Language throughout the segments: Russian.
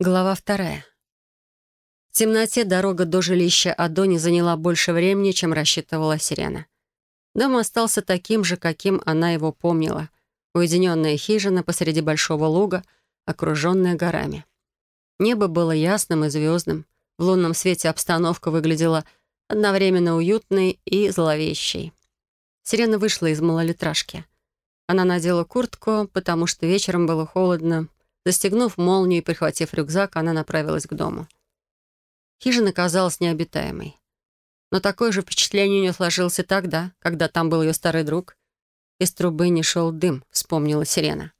Глава вторая. В темноте дорога до жилища Адони заняла больше времени, чем рассчитывала Сирена. Дом остался таким же, каким она его помнила. Уединенная хижина посреди большого луга, окруженная горами. Небо было ясным и звездным. В лунном свете обстановка выглядела одновременно уютной и зловещей. Сирена вышла из малолитражки. Она надела куртку, потому что вечером было холодно, Застегнув молнию и прихватив рюкзак, она направилась к дому. Хижина казалась необитаемой. Но такое же впечатление у нее сложилось и тогда, когда там был ее старый друг. Из трубы не шел дым, вспомнила Сирена.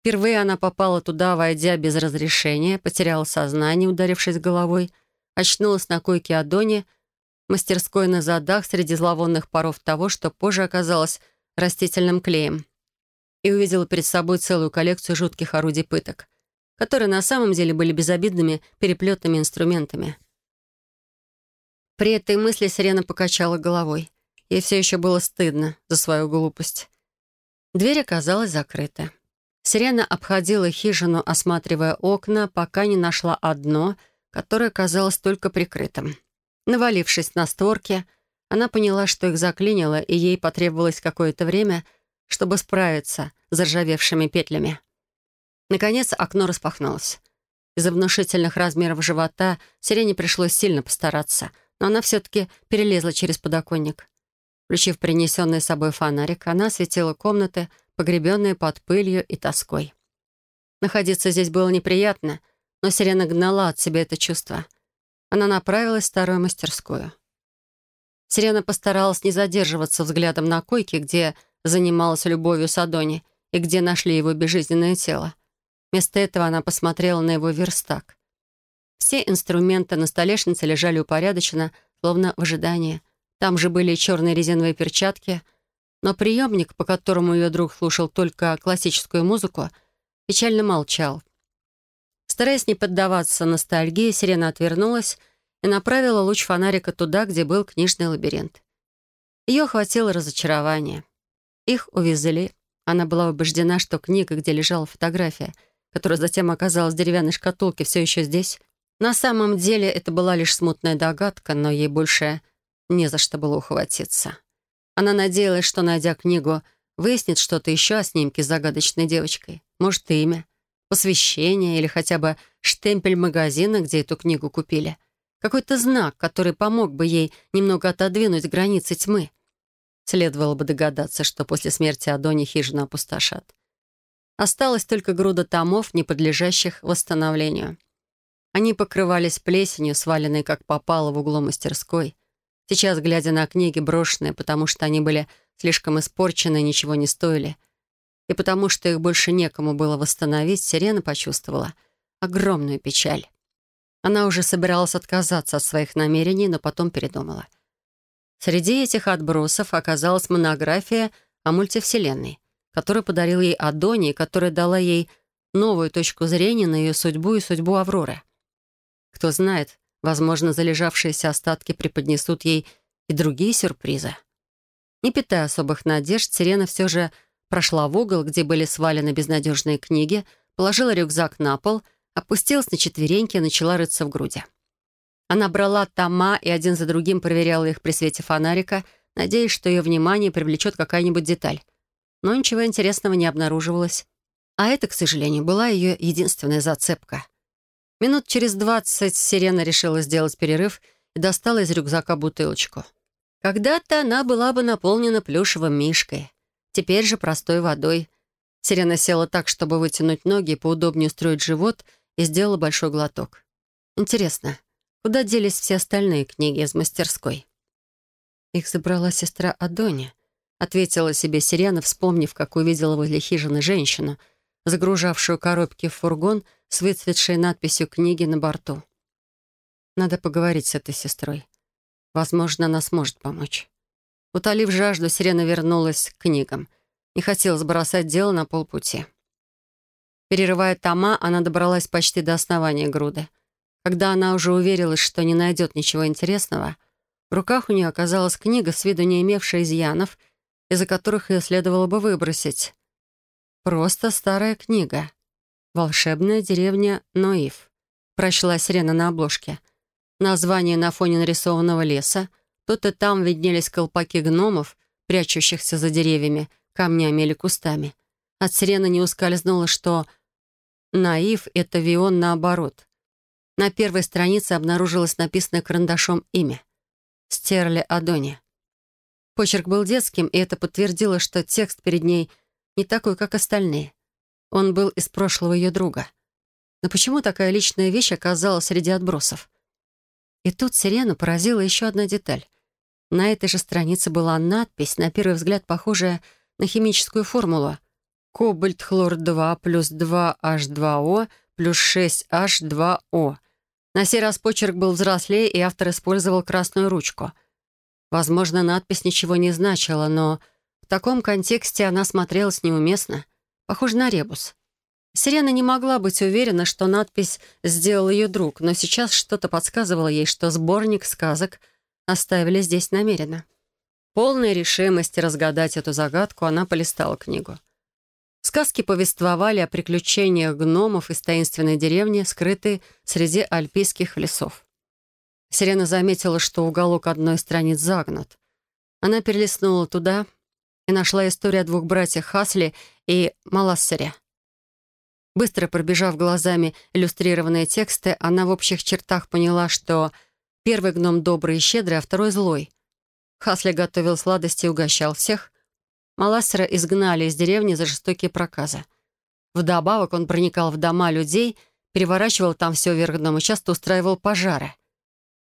Впервые она попала туда, войдя без разрешения, потеряла сознание, ударившись головой, очнулась на койке Адони, мастерской на задах среди зловонных паров того, что позже оказалось растительным клеем и увидела перед собой целую коллекцию жутких орудий пыток, которые на самом деле были безобидными переплетными инструментами. При этой мысли Сирена покачала головой. Ей все еще было стыдно за свою глупость. Дверь оказалась закрыта. Сирена обходила хижину, осматривая окна, пока не нашла одно, которое казалось только прикрытым. Навалившись на створки, она поняла, что их заклинило, и ей потребовалось какое-то время — чтобы справиться с заржавевшими петлями. Наконец окно распахнулось. Из-за внушительных размеров живота Сирене пришлось сильно постараться, но она все-таки перелезла через подоконник. Включив принесенный с собой фонарик, она осветила комнаты, погребенные под пылью и тоской. Находиться здесь было неприятно, но Сирена гнала от себя это чувство. Она направилась в старую мастерскую. Сирена постаралась не задерживаться взглядом на койке, где занималась любовью с Адони и где нашли его безжизненное тело. Вместо этого она посмотрела на его верстак. Все инструменты на столешнице лежали упорядоченно, словно в ожидании. Там же были черные резиновые перчатки, но приемник, по которому ее друг слушал только классическую музыку, печально молчал. Стараясь не поддаваться ностальгии, Сирена отвернулась и направила луч фонарика туда, где был книжный лабиринт. Ее охватило разочарование. Их увезли. Она была убеждена, что книга, где лежала фотография, которая затем оказалась в деревянной шкатулке, все еще здесь. На самом деле это была лишь смутная догадка, но ей больше не за что было ухватиться. Она надеялась, что, найдя книгу, выяснит что-то еще о снимке с загадочной девочкой. Может, имя, посвящение или хотя бы штемпель магазина, где эту книгу купили. Какой-то знак, который помог бы ей немного отодвинуть границы тьмы. Следовало бы догадаться, что после смерти Адони хижину опустошат. Осталась только груда томов, не подлежащих восстановлению. Они покрывались плесенью, сваленной как попало в углу мастерской. Сейчас, глядя на книги, брошенные, потому что они были слишком испорчены и ничего не стоили, и потому что их больше некому было восстановить, Сирена почувствовала огромную печаль. Она уже собиралась отказаться от своих намерений, но потом передумала — Среди этих отбросов оказалась монография о мультивселенной, которую подарил ей Адони и которая дала ей новую точку зрения на ее судьбу и судьбу Авроры. Кто знает, возможно, залежавшиеся остатки преподнесут ей и другие сюрпризы. Не питая особых надежд, Сирена все же прошла в угол, где были свалены безнадежные книги, положила рюкзак на пол, опустилась на четвереньки и начала рыться в груди. Она брала тома и один за другим проверяла их при свете фонарика, надеясь, что ее внимание привлечет какая-нибудь деталь. Но ничего интересного не обнаруживалось. А это, к сожалению, была ее единственная зацепка. Минут через двадцать Сирена решила сделать перерыв и достала из рюкзака бутылочку. Когда-то она была бы наполнена плюшевым мишкой. Теперь же простой водой. Сирена села так, чтобы вытянуть ноги поудобнее устроить живот, и сделала большой глоток. Интересно, Куда делись все остальные книги из мастерской? Их забрала сестра Адони, ответила себе Сирена, вспомнив, как увидела возле хижины женщину, загружавшую коробки в фургон с выцветшей надписью книги на борту. Надо поговорить с этой сестрой. Возможно, она сможет помочь. Утолив жажду, Сирена вернулась к книгам. Не хотелось бросать дело на полпути. Перерывая тома, она добралась почти до основания груды — когда она уже уверилась, что не найдет ничего интересного, в руках у нее оказалась книга, с виду не имевшая изъянов, из-за которых ее следовало бы выбросить. Просто старая книга. «Волшебная деревня Ноив», — прочла сирена на обложке. Название на фоне нарисованного леса. Тут и там виднелись колпаки гномов, прячущихся за деревьями, камнями или кустами. От сирены не ускользнуло, что «Наив» — это Вион наоборот. На первой странице обнаружилось написанное карандашом имя — Стерли Адони. Почерк был детским, и это подтвердило, что текст перед ней не такой, как остальные. Он был из прошлого ее друга. Но почему такая личная вещь оказалась среди отбросов? И тут Сирену поразила еще одна деталь. На этой же странице была надпись, на первый взгляд похожая на химическую формулу. Кобальт-хлор-2 плюс 2H2O плюс 6H2O. На сей раз почерк был взрослее, и автор использовал красную ручку. Возможно, надпись ничего не значила, но в таком контексте она смотрелась неуместно. Похоже на ребус. Сирена не могла быть уверена, что надпись сделал ее друг, но сейчас что-то подсказывало ей, что сборник сказок оставили здесь намеренно. Полной решимости разгадать эту загадку, она полистала книгу. Сказки повествовали о приключениях гномов из таинственной деревни, скрытой среди альпийских лесов. Сирена заметила, что уголок одной страниц загнут. Она перелистнула туда и нашла историю о двух братьях Хасли и Малассере. Быстро пробежав глазами иллюстрированные тексты, она в общих чертах поняла, что первый гном добрый и щедрый, а второй злой. Хасли готовил сладости и угощал всех. Малассера изгнали из деревни за жестокие проказы. Вдобавок он проникал в дома людей, переворачивал там все вверх дном и часто устраивал пожары.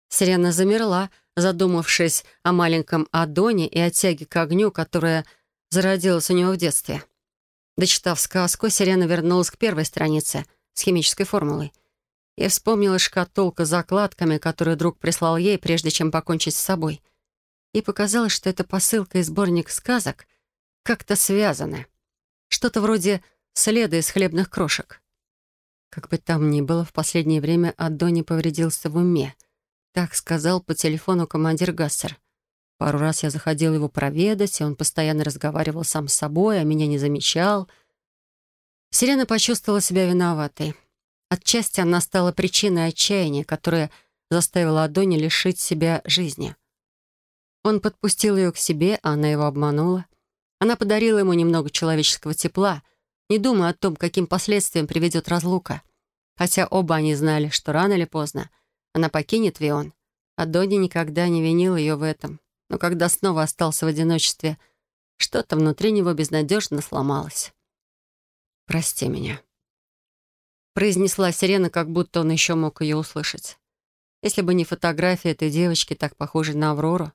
Сирена замерла, задумавшись о маленьком Адоне и о тяге к огню, которая зародилась у него в детстве. Дочитав сказку, Сирена вернулась к первой странице с химической формулой. И вспомнила шкатулку с закладками, которую друг прислал ей, прежде чем покончить с собой. И показалось, что эта посылка и сборник сказок как-то связаны. Что-то вроде следа из хлебных крошек. Как бы там ни было, в последнее время Адони повредился в уме — так сказал по телефону командир Гассер. Пару раз я заходил его проведать, и он постоянно разговаривал сам с собой, а меня не замечал. Сирена почувствовала себя виноватой. Отчасти она стала причиной отчаяния, которая заставила Адони лишить себя жизни. Он подпустил ее к себе, а она его обманула. Она подарила ему немного человеческого тепла, не думая о том, каким последствиям приведет разлука. Хотя оба они знали, что рано или поздно — она покинет Вион. А Дони никогда не винил ее в этом. Но когда снова остался в одиночестве, что-то внутри него безнадежно сломалось. «Прости меня», — произнесла Сирена, как будто он еще мог ее услышать. Если бы не фотография этой девочки, так похожей на Аврору,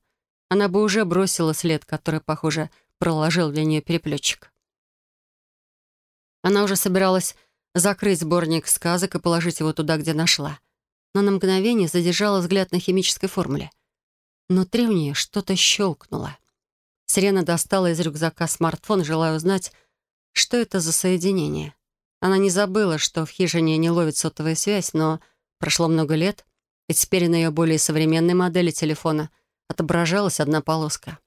она бы уже бросила след, который, похоже, проложил для нее переплетчик. Она уже собиралась закрыть сборник сказок и положить его туда, где нашла — но на мгновение задержала взгляд на химической формуле. Внутри у нее что-то щелкнуло. Сирена достала из рюкзака смартфон, желая узнать, что это за соединение. Она не забыла, что в хижине не ловит сотовая связь, но прошло много лет, и теперь на ее более современной модели телефона отображалась одна полоска.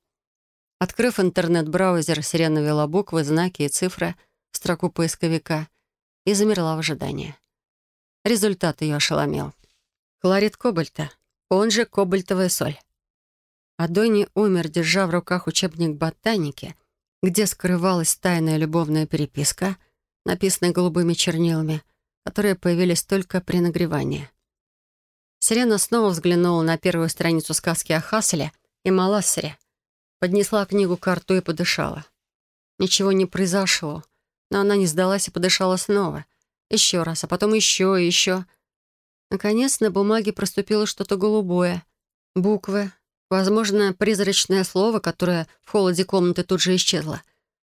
Открыв интернет-браузер, Сирена ввела буквы, знаки и цифры в строку поисковика и замерла в ожидании. Результат ее ошеломил. Хлорид кобальта, он же кобальтовая соль. Адони умер, держа в руках учебник ботаники, где скрывалась тайная любовная переписка, написанная голубыми чернилами, которые появились только при нагревании. Сирена снова взглянула на первую страницу сказки о Хаселе и Малассере, поднесла книгу к рту и подышала. Ничего не произошло, но она не сдалась и подышала снова. Еще раз, а потом еще и еще. Наконец на бумаге проступило что-то голубое. Буквы. Возможно, призрачное слово, которое в холоде комнаты тут же исчезло.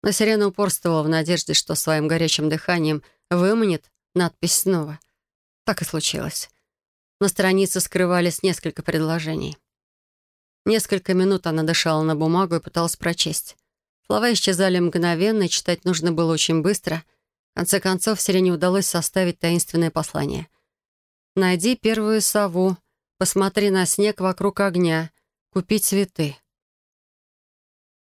Но сирена упорствовала в надежде, что своим горячим дыханием выманит надпись снова. Так и случилось. На странице скрывались несколько предложений. Несколько минут она дышала на бумагу и пыталась прочесть. Слова исчезали мгновенно, читать нужно было очень быстро. В конце концов, Сирене удалось составить таинственное послание. Найди первую сову, посмотри на снег вокруг огня, купи цветы.